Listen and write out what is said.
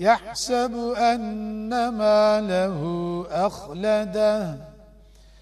يحسب أن ماله أخلده.